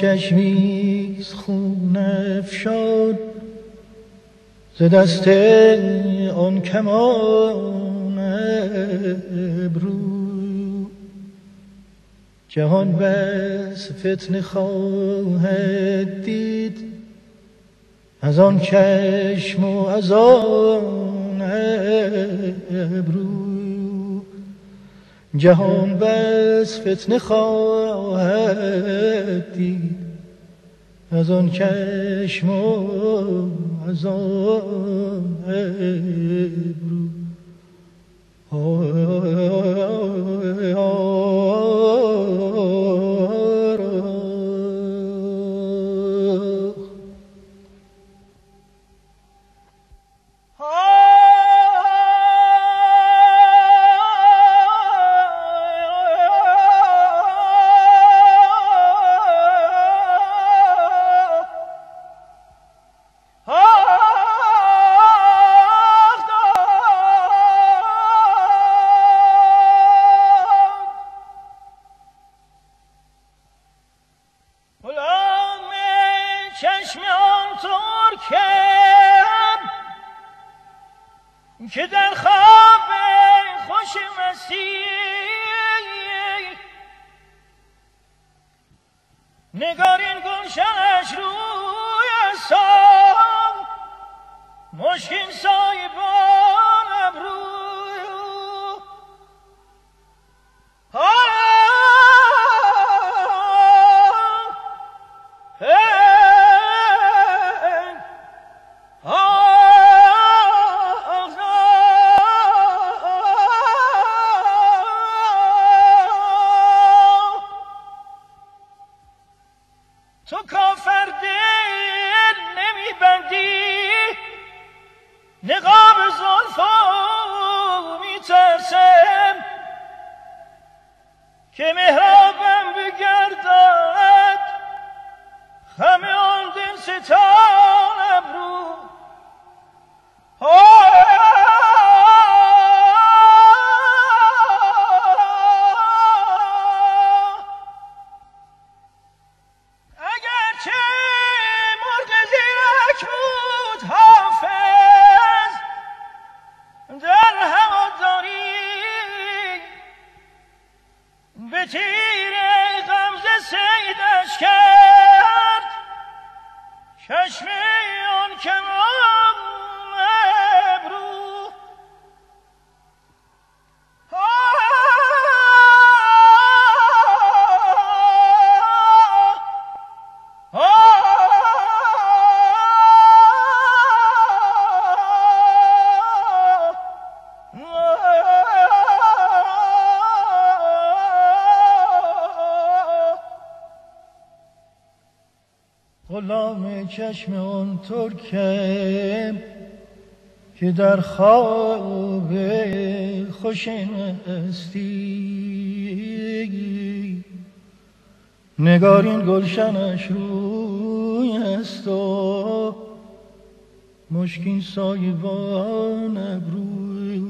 چشمیز خون افشاد ز دست آن کمان ابرو. جهان بس فتن خواهد دید از آن چشم و از آن ابرو. جهان بس فتنه خواهد دید از آن چشم و از آن ابرو. که در خواب خوش مسیح نگارین گلشنش روی سام مشکین سام تو کافر دل نمیبندی. نقاب زلفا میترسم که مهرابم بگردد. همه آن دل ستار چشم آن ترکم که در خواب خوش استی نگارین گلشنش روی است و مشکین سایبان ابروی.